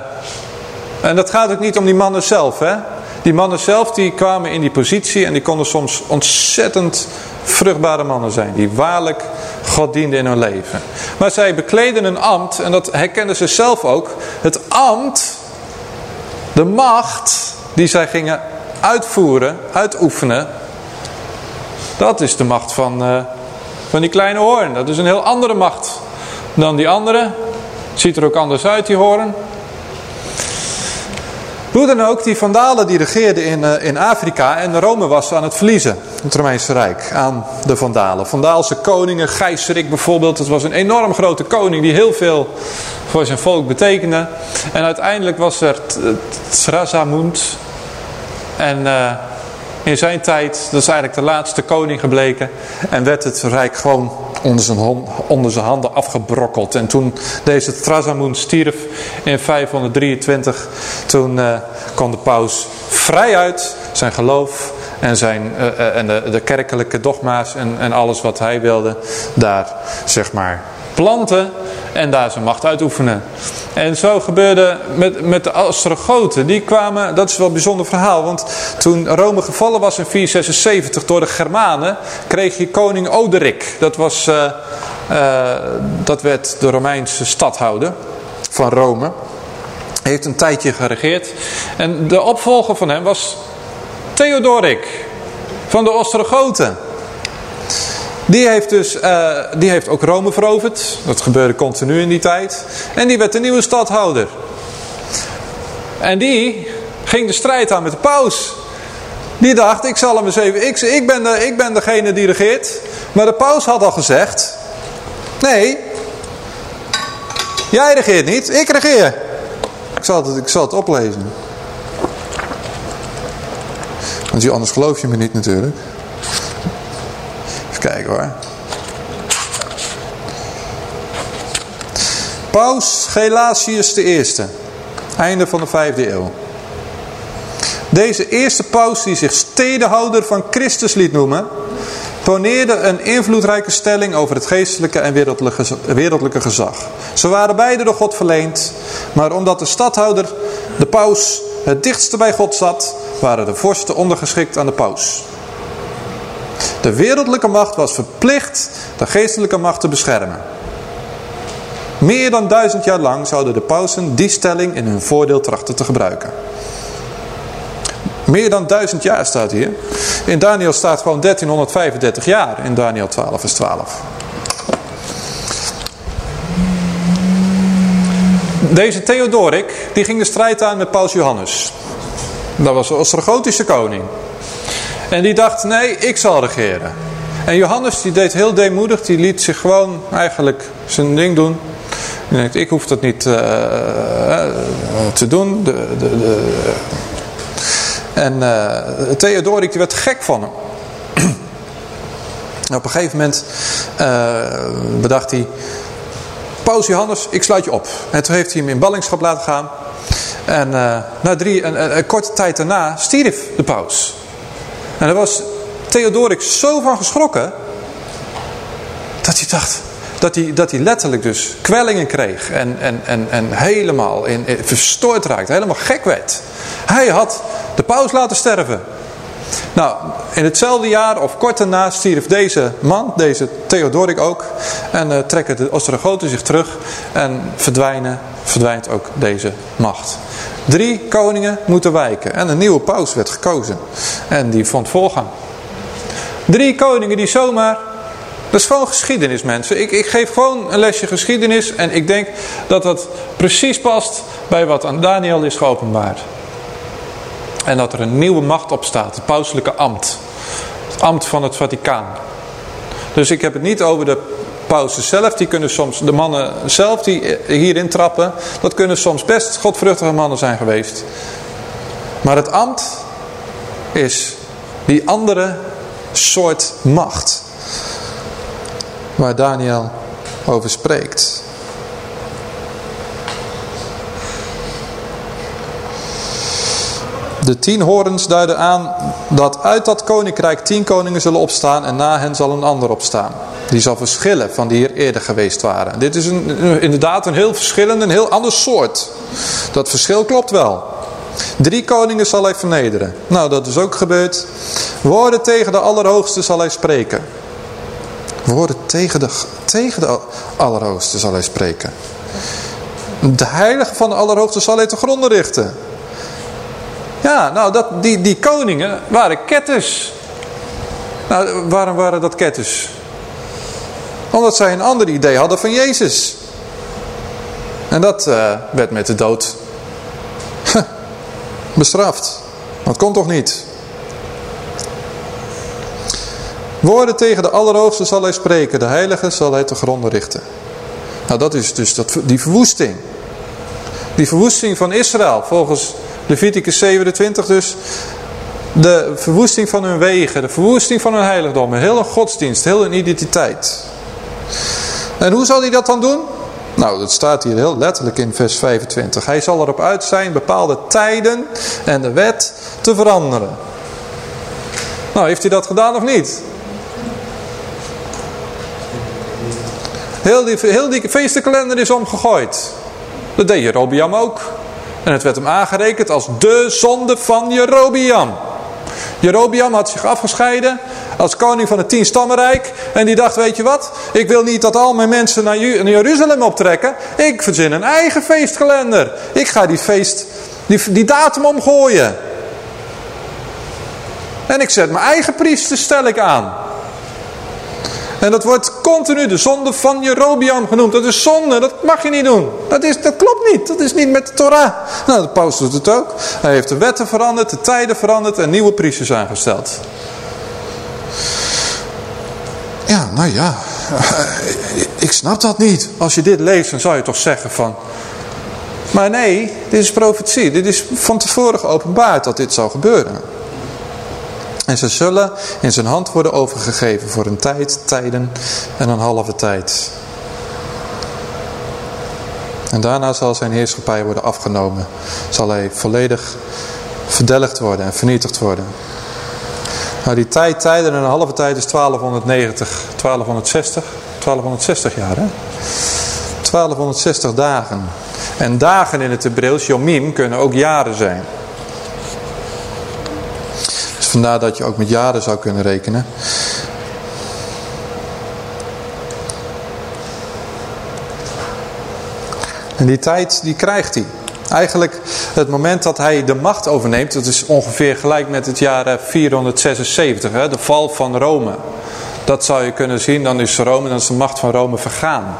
en dat gaat ook niet om die mannen zelf hè. Die mannen zelf die kwamen in die positie en die konden soms ontzettend vruchtbare mannen zijn. Die waarlijk God dienden in hun leven. Maar zij bekleden een ambt en dat herkenden ze zelf ook. Het ambt, de macht die zij gingen uitvoeren, uitoefenen. Dat is de macht van, uh, van die kleine hoorn. Dat is een heel andere macht dan die andere. Ziet er ook anders uit die hoorn. Hoe dan ook, die vandalen die regeerden in, uh, in Afrika en Rome was aan het verliezen. Het Romeinse Rijk aan de vandalen. Vandaalse koningen, Gijsrik bijvoorbeeld. Het was een enorm grote koning die heel veel voor zijn volk betekende. En uiteindelijk was er Trasamund. En uh, in zijn tijd, dat is eigenlijk de laatste koning gebleken. En werd het rijk gewoon onder zijn, onder zijn handen afgebrokkeld. En toen deze Trasamund stierf in 523, toen uh, kon de paus vrijuit zijn geloof en, zijn, uh, en de, de, kerkelijke dogma's en, en alles wat hij wilde daar zeg maar planten en daar zijn macht uitoefenen. En zo gebeurde met, met de Ostrogoten. Die kwamen, dat is wel een bijzonder verhaal, want toen Rome gevallen was in 476 door de Germanen, kreeg je koning Oderik. Dat, was, uh, uh, dat werd de Romeinse stadhouder van Rome. Hij heeft een tijdje geregeerd. En de opvolger van hem was Theodoric van de Ostrogoten. Die heeft, dus, uh, die heeft ook Rome veroverd. Dat gebeurde continu in die tijd. En die werd de nieuwe stadhouder. En die ging de strijd aan met de paus. Die dacht, ik zal hem eens even... Ik, ik, ben, de, ik ben degene die regeert. Maar de paus had al gezegd... Nee, jij regeert niet, ik regeer. Ik zal het, ik zal het oplezen. Want anders geloof je me niet natuurlijk. Kijken hoor. Paus Gelasius I. Einde van de vijfde eeuw. Deze eerste paus die zich stedenhouder van Christus liet noemen, poneerde een invloedrijke stelling over het geestelijke en wereldlijke gezag. Ze waren beide door God verleend, maar omdat de stadhouder, de paus, het dichtste bij God zat, waren de vorsten ondergeschikt aan de paus. De wereldlijke macht was verplicht de geestelijke macht te beschermen. Meer dan duizend jaar lang zouden de pausen die stelling in hun voordeel trachten te gebruiken. Meer dan duizend jaar staat hier. In Daniel staat gewoon 1335 jaar in Daniel 12 vers 12. Deze Theodoric die ging de strijd aan met Paus Johannes. Dat was de Ostrogotische koning. En die dacht, nee, ik zal regeren. En Johannes die deed heel deemoedig, die liet zich gewoon eigenlijk zijn ding doen. Die denkt, ik hoef dat niet uh, te doen. De, de, de. En uh, Theodoric die werd gek van hem. op een gegeven moment bedacht hij, Paus Johannes, ik sluit je op. En toen heeft hij hem in ballingschap laten gaan. En na drie, een, een, korte tijd daarna stierf de paus. En daar was Theodoric zo van geschrokken. Dat hij dacht. Dat hij, dat hij letterlijk dus kwellingen kreeg. En, en, en, en helemaal in, in, verstoord raakte. Helemaal gek werd. Hij had de paus laten sterven. Nou, in hetzelfde jaar of kort daarna stierf deze man, deze Theodoric ook. En uh, trekken de Ostrogoten zich terug en verdwijnen, verdwijnt ook deze macht. Drie koningen moeten wijken en een nieuwe paus werd gekozen. En die vond voorgang. Drie koningen die zomaar... Dat is gewoon geschiedenis mensen. Ik, ik geef gewoon een lesje geschiedenis en ik denk dat dat precies past bij wat aan Daniel is geopenbaard. En dat er een nieuwe macht opstaat, het pauselijke ambt. Het ambt van het Vaticaan. Dus ik heb het niet over de pausen zelf. Die kunnen soms, de mannen zelf die hierin trappen. Dat kunnen soms best godvruchtige mannen zijn geweest. Maar het ambt is die andere soort macht. Waar Daniel over spreekt. De tien horens duiden aan dat uit dat koninkrijk tien koningen zullen opstaan en na hen zal een ander opstaan. Die zal verschillen van die hier eerder geweest waren. Dit is een, inderdaad een heel verschillend, een heel ander soort. Dat verschil klopt wel. Drie koningen zal hij vernederen. Nou, dat is ook gebeurd. Woorden tegen de Allerhoogste zal hij spreken. Woorden tegen de, tegen de Allerhoogste zal hij spreken. De heilige van de Allerhoogste zal hij te gronden richten. Ja, nou, dat, die, die koningen waren ketters. Nou, waarom waren dat ketters? Omdat zij een ander idee hadden van Jezus. En dat uh, werd met de dood bestraft. Dat kon toch niet? Woorden tegen de Allerhoogste zal hij spreken. De Heilige zal hij te gronden richten. Nou, dat is dus dat, die verwoesting. Die verwoesting van Israël volgens Leviticus 27 dus. De verwoesting van hun wegen, de verwoesting van hun heiligdom, heel een godsdienst, heel een identiteit. En hoe zal hij dat dan doen? Nou, dat staat hier heel letterlijk in vers 25. Hij zal erop uit zijn bepaalde tijden en de wet te veranderen. Nou, heeft hij dat gedaan of niet? Heel die, heel die feestenkalender is omgegooid. Dat deed Jerobiam ook. En het werd hem aangerekend als de zonde van Jerobiam. Jerobiam had zich afgescheiden als koning van het tien stammenrijk. En die dacht, weet je wat? Ik wil niet dat al mijn mensen naar Jeruzalem optrekken. Ik verzin een eigen feestkalender. Ik ga die feest, die, die datum omgooien. En ik zet mijn eigen priester, stel ik aan. En dat wordt continu de zonde van Jerobiam genoemd. Dat is zonde, dat mag je niet doen. Dat, is, dat klopt niet, dat is niet met de Torah. Nou, de paus doet het ook. Hij heeft de wetten veranderd, de tijden veranderd en nieuwe priesters aangesteld. Ja, nou ja, ik snap dat niet. Als je dit leest, dan zou je toch zeggen van... Maar nee, dit is profetie. Dit is van tevoren geopenbaard dat dit zou gebeuren. En ze zullen in zijn hand worden overgegeven voor een tijd, tijden en een halve tijd. En daarna zal zijn heerschappij worden afgenomen. Zal hij volledig verdelgd worden en vernietigd worden. Nou, die tijd, tijden en een halve tijd is 1290, 1260, 1260 jaar hè. 1260 dagen. En dagen in het Hebreeuws, yomim, kunnen ook jaren zijn. Vandaar dat je ook met jaren zou kunnen rekenen. En die tijd, die krijgt hij. Eigenlijk het moment dat hij de macht overneemt, dat is ongeveer gelijk met het jaar 476, hè, de val van Rome. Dat zou je kunnen zien, dan is Rome, dan is de macht van Rome vergaan.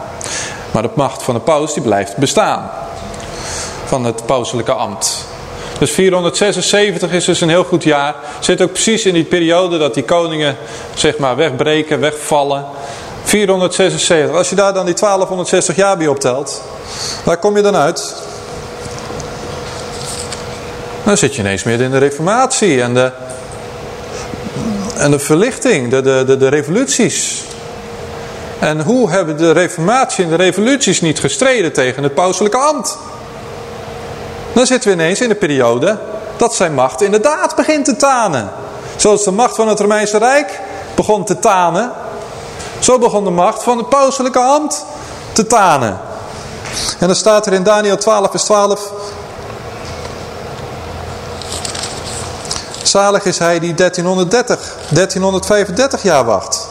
Maar de macht van de paus die blijft bestaan. Van het pauselijke ambt. Dus 476 is dus een heel goed jaar. Zit ook precies in die periode dat die koningen zeg maar wegbreken, wegvallen. 476. Als je daar dan die 1260 jaar bij optelt. Waar kom je dan uit? Dan zit je ineens meer in de reformatie en de, en de verlichting, de, de, de, de revoluties. En hoe hebben de reformatie en de revoluties niet gestreden tegen het pauselijke ambt? Dan zitten we ineens in de periode dat zijn macht inderdaad begint te tanen. Zoals de macht van het Romeinse Rijk begon te tanen. Zo begon de macht van het pauselijke ambt te tanen. En dan staat er in Daniel 12 vers 12. Zalig is hij die 1330, 1335 jaar wacht.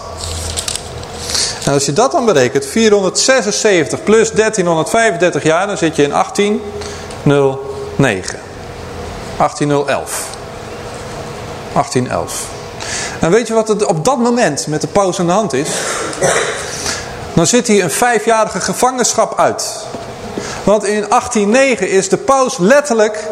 En als je dat dan berekent, 476 plus 1335 jaar, dan zit je in 1809. 1811. 1811. En weet je wat het op dat moment met de paus aan de hand is? Dan zit hij een vijfjarige gevangenschap uit. Want in 1809 is de paus letterlijk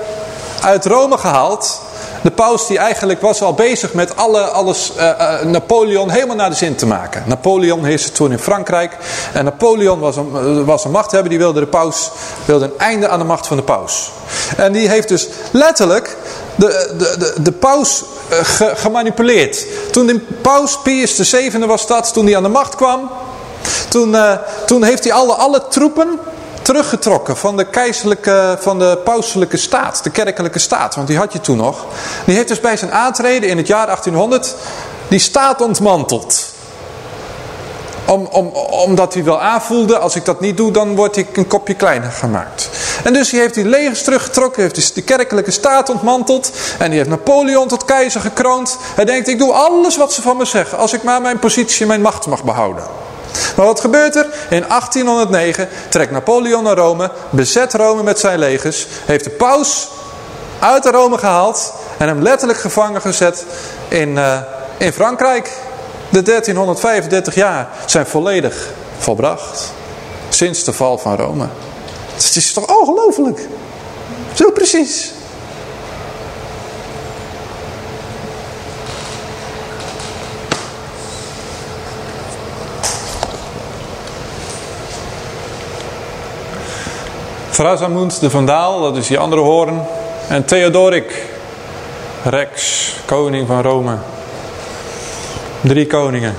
uit Rome gehaald. De paus die eigenlijk was al bezig met alle, alles uh, uh, Napoleon helemaal naar de zin te maken. Napoleon heerste toen in Frankrijk. En Napoleon was een, was een machthebber. Die wilde de paus wilde een einde aan de macht van de paus. En die heeft dus letterlijk de, de, de, de paus ge, gemanipuleerd. Toen de paus Pius VII was dat, toen hij aan de macht kwam. Toen, toen heeft hij alle, alle troepen teruggetrokken van de keizerlijke, van de pauselijke staat, de kerkelijke staat, want die had je toen nog. Die heeft dus bij zijn aantreden in het jaar 1800 die staat ontmanteld. Om, om, omdat hij wel aanvoelde, als ik dat niet doe, dan word ik een kopje kleiner gemaakt. En dus hij heeft die legers teruggetrokken, heeft de kerkelijke staat ontmanteld. En die heeft Napoleon tot keizer gekroond. Hij denkt, ik doe alles wat ze van me zeggen, als ik maar mijn positie en mijn macht mag behouden. Maar wat gebeurt er? In 1809 trekt Napoleon naar Rome, bezet Rome met zijn legers, heeft de paus uit Rome gehaald en hem letterlijk gevangen gezet in, uh, in Frankrijk. De 1335 jaar zijn volledig volbracht. Sinds de val van Rome. Het is toch ongelooflijk? Zo precies. Thrasamund de Vandaal, dat is die andere hoorn. En Theodoric, Rex, koning van Rome. Drie koningen.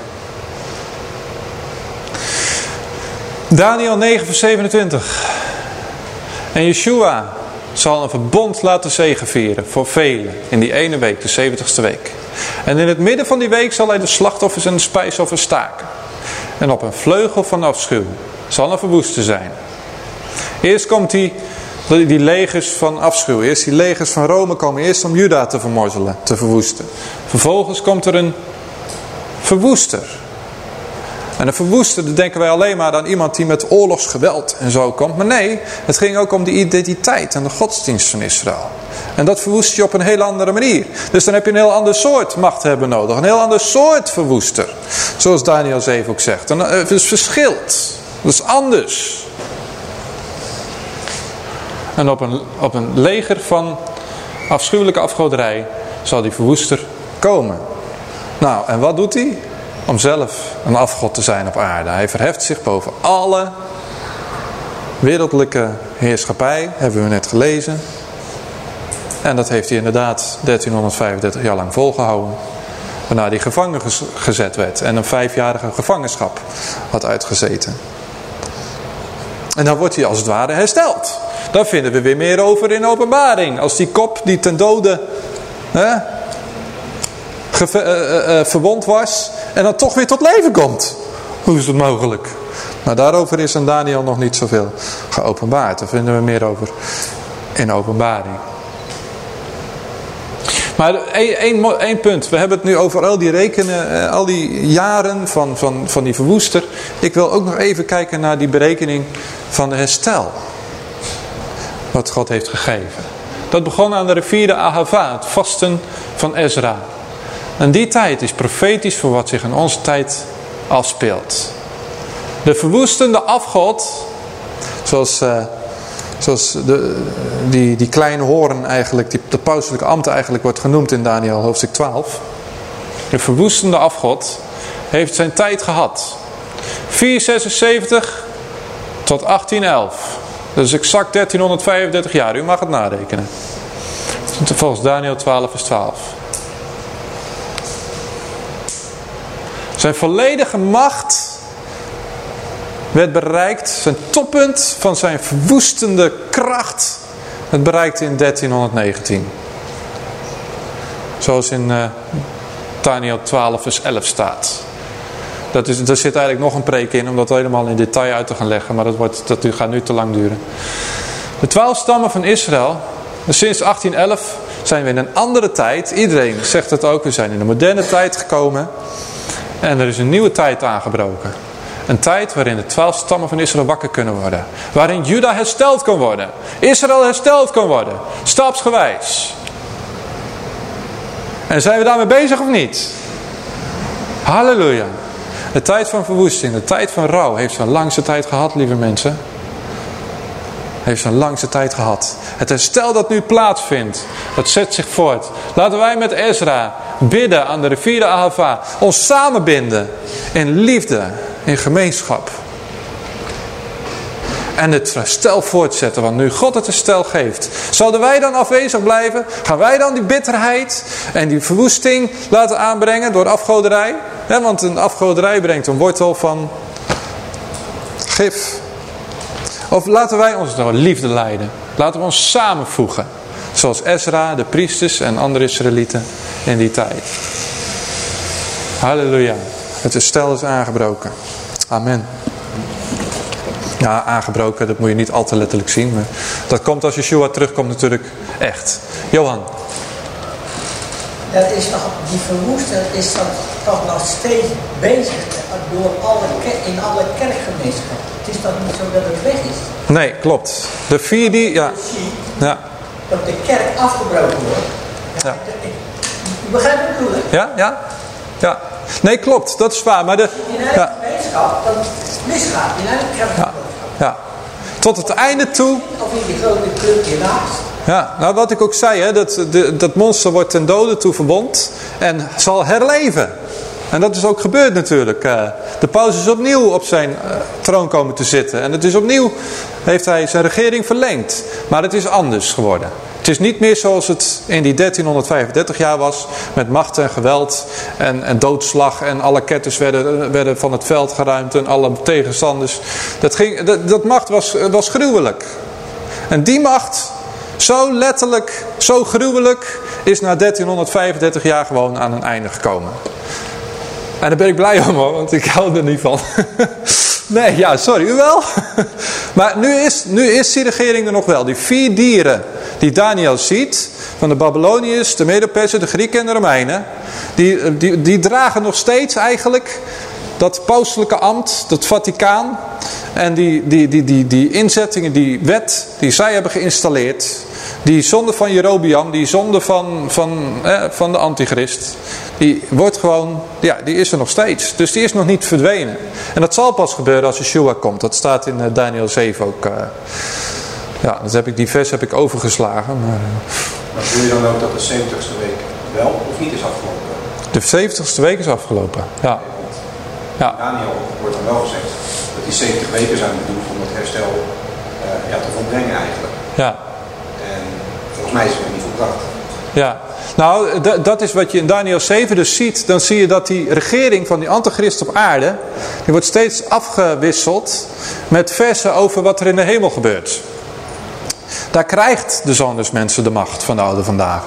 Daniel 9 vers 27. En Yeshua zal een verbond laten zegenvieren voor velen in die ene week, de 70ste week. En in het midden van die week zal hij de slachtoffers en de spijsoffers staken. En op een vleugel van afschuw zal een verwoeste zijn. Eerst komt die, die legers van afschuw. Eerst die legers van Rome komen eerst om Juda te vermorzelen, te verwoesten. Vervolgens komt er een verwoester. En een verwoester, denken wij alleen maar aan iemand die met oorlogsgeweld en zo komt. Maar nee, het ging ook om de identiteit en de godsdienst van Israël. En dat verwoest je op een heel andere manier. Dus dan heb je een heel ander soort macht hebben nodig. Een heel ander soort verwoester. Zoals Daniel 7 ook zegt. En het is verschilt. Dat is anders. En op een, op een leger van afschuwelijke afgoderij zal die verwoester komen. Nou, en wat doet hij? Om zelf een afgod te zijn op aarde. Hij verheft zich boven alle wereldlijke heerschappij, hebben we net gelezen. En dat heeft hij inderdaad 1335 jaar lang volgehouden. Waarna hij gevangen gezet werd en een vijfjarige gevangenschap had uitgezeten. En dan wordt hij als het ware hersteld. Daar vinden we weer meer over in openbaring. Als die kop die ten dode hè, eh, eh, eh, verwond was en dan toch weer tot leven komt. Hoe is het mogelijk? Nou, daarover is aan Daniel nog niet zoveel geopenbaard. Daar vinden we meer over in openbaring. Maar één, één, punt. We hebben het nu over al die rekenen, al die jaren van, van, van die verwoester. Ik wil ook nog even kijken naar die berekening van de herstel. Wat God heeft gegeven. Dat begon aan de rivier de Ahava, het vasten van Ezra. En die tijd is profetisch voor wat zich in onze tijd afspeelt. De verwoestende afgod, zoals, eh, zoals de, die, die kleine hoorn eigenlijk, die, de pauselijke ambt eigenlijk wordt genoemd in Daniel hoofdstuk 12. De verwoestende afgod heeft zijn tijd gehad. 476 tot 1811. Dat is exact 1335 jaar. U mag het narekenen. Volgens Daniel 12 vers 12. Zijn volledige macht werd bereikt. Zijn toppunt van zijn verwoestende kracht. Het bereikte in 1319. Zoals in uh, Daniel 12 vers 11 staat. Dat is, er zit eigenlijk nog een preek in om dat helemaal in detail uit te gaan leggen. Maar dat, wordt, dat gaat nu te lang duren. De twaalf stammen van Israël. Sinds 1811 zijn we in een andere tijd. Iedereen zegt het ook. We zijn in de moderne tijd gekomen. En er is een nieuwe tijd aangebroken. Een tijd waarin de twaalf stammen van Israël wakker kunnen worden. Waarin Juda hersteld kan worden. Israël hersteld kan worden. Stapsgewijs. En zijn we daarmee bezig of niet? Halleluja. De tijd van verwoesting, de tijd van rouw heeft zo'n langste tijd gehad, lieve mensen. Heeft zo'n langste tijd gehad. Het herstel dat nu plaatsvindt, dat zet zich voort. Laten wij met Ezra bidden aan de rivier de Ahava. Ons samenbinden in liefde, in gemeenschap. En het herstel voortzetten, want nu God het herstel geeft. Zouden wij dan afwezig blijven? Gaan wij dan die bitterheid en die verwoesting laten aanbrengen door afgoderij? Want een afgoderij brengt een wortel van gif. Of laten wij ons door liefde leiden. Laten we ons samenvoegen. Zoals Ezra, de priesters en andere Israëlieten in die tijd. Halleluja. Het herstel is aangebroken. Amen. Ja, aangebroken, dat moet je niet al te letterlijk zien. Maar dat komt als Yeshua terugkomt natuurlijk echt. Johan. Dat is toch, die verwoester is toch, toch nog steeds bezig door alle, in alle kerkgemeenschappen. Het is toch niet zo dat het weg is? Nee, klopt. De vier die, ja. Je Ja, dat de kerk afgebroken wordt. Ja. Ik, begrijp wat ik bedoel, hè? ja, ja. Ja. Nee, klopt, dat is waar. Maar de, In een ja, gemeenschap, dat misgaat. In een kerkgemeenschap. ja. Tot het einde toe Of in die grote club hiernaast. Ja, nou wat ik ook zei, hè, dat, de, dat monster wordt ten dode toe verwond en zal herleven. En dat is ook gebeurd natuurlijk. Eh, De paus is opnieuw op zijn eh, troon komen te zitten. En het is opnieuw, heeft hij zijn regering verlengd. Maar het is anders geworden. Het is niet meer zoals het in die 1335 jaar was. Met macht en geweld en, en doodslag. En alle ketters werden, werden van het veld geruimd. En alle tegenstanders. Dat, ging, dat, dat macht was, was gruwelijk. En die macht, zo letterlijk, zo gruwelijk, is na 1335 jaar gewoon aan een einde gekomen. En daar ben ik blij om hoor, want ik hou er niet van. Nee, ja, sorry, u wel? Maar nu is, nu is die regering er nog wel. Die vier dieren die Daniel ziet, van de Babyloniërs, de Medo-Persen, de Grieken en de Romeinen, die, die, die dragen nog steeds eigenlijk dat pauselijke ambt, dat Vaticaan en die, die, die, die, die inzettingen, die wet die zij hebben geïnstalleerd, die zonde van Jerobiam, die zonde van, van, eh, van de antichrist, die wordt gewoon, ja, die is er nog steeds. Dus die is nog niet verdwenen. En dat zal pas gebeuren als Yeshua komt. Dat staat in eh, Daniel 7 ook. eh. ja, dat heb ik, die vers heb ik overgeslagen. Maar, eh, Maar je dan ook dat de 70ste week wel of niet is afgelopen? de 70ste week is afgelopen. Ja. Ja. Daniel wordt dan wel gezegd die 70 weken zijn bedoeld om het herstel eh, ja, te volbrengen eigenlijk. Ja. En volgens mij is het nog niet volbracht. Ja, nou dat is wat je in Daniel 7 dus ziet. Dan zie je dat die regering van die antichrist op aarde, die wordt steeds afgewisseld met versen over wat er in de hemel gebeurt. Daar krijgt de zoon des mensen de macht van de oude vandaag.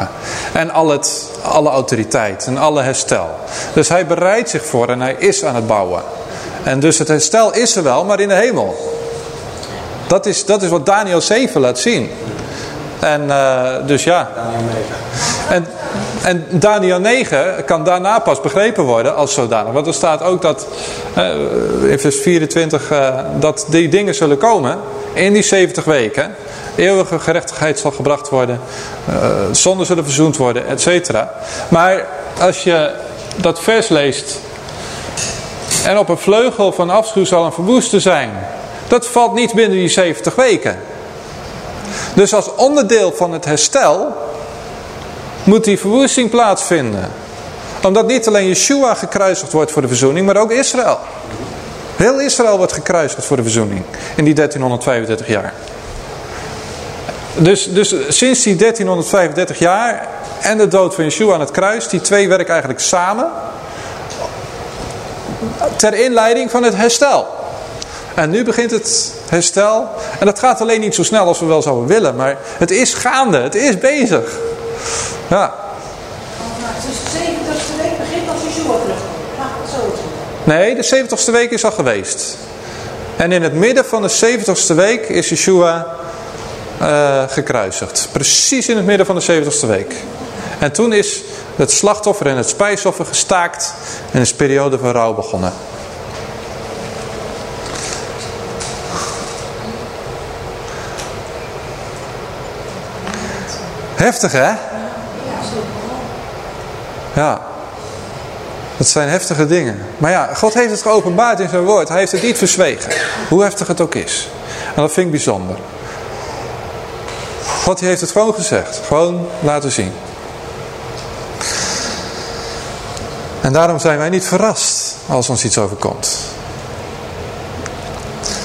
En al het, alle autoriteit en alle herstel. Dus hij bereidt zich voor en hij is aan het bouwen. En dus het herstel is er wel, maar in de hemel. Dat is, dat is wat Daniel 7 laat zien. En uh, dus ja. En, en Daniel 9 kan daarna pas begrepen worden als zodanig. Want er staat ook dat uh, in vers 24 uh, dat die dingen zullen komen in die 70 weken. Eeuwige gerechtigheid zal gebracht worden. zonden zullen verzoend worden, et cetera. Maar als je dat vers leest. En op een vleugel van afschuw zal een verwoeste zijn. Dat valt niet binnen die 70 weken. Dus als onderdeel van het herstel moet die verwoesting plaatsvinden. Omdat niet alleen Yeshua gekruisigd wordt voor de verzoening, maar ook Israël. Heel Israël wordt gekruisigd voor de verzoening in die 1335 jaar. Dus, dus sinds die 1335 jaar en de dood van Yeshua aan het kruis, die twee werken eigenlijk samen ter inleiding van het herstel. En nu begint het herstel. En dat gaat alleen niet zo snel als we wel zouden willen. Maar het is gaande. Het is bezig. Ja. De 70ste week begint als Yeshua? Nee, de 70ste week is al geweest. En in het midden van de 70ste week is Yeshua uh, gekruisigd. Precies in het midden van de 70ste week. En toen is het slachtoffer en het spijsoffer gestaakt. En is periode van rouw begonnen. Heftig hè? Ja. Dat zijn heftige dingen. Maar ja, God heeft het geopenbaard in zijn woord. Hij heeft het niet verzwegen. Hoe heftig het ook is. En dat vind ik bijzonder. God heeft het gewoon gezegd. Gewoon laten zien. En daarom zijn wij niet verrast als ons iets overkomt.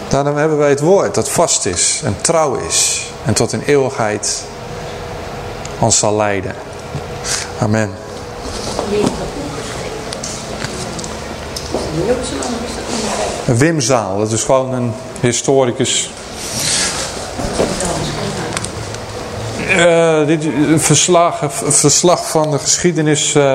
Daarom hebben wij het woord dat vast is en trouw is. En tot in eeuwigheid ons zal leiden. Amen. Wim Zaal, dat is gewoon een historicus. Uh, dit, verslag, een verslag van de geschiedenis. Uh,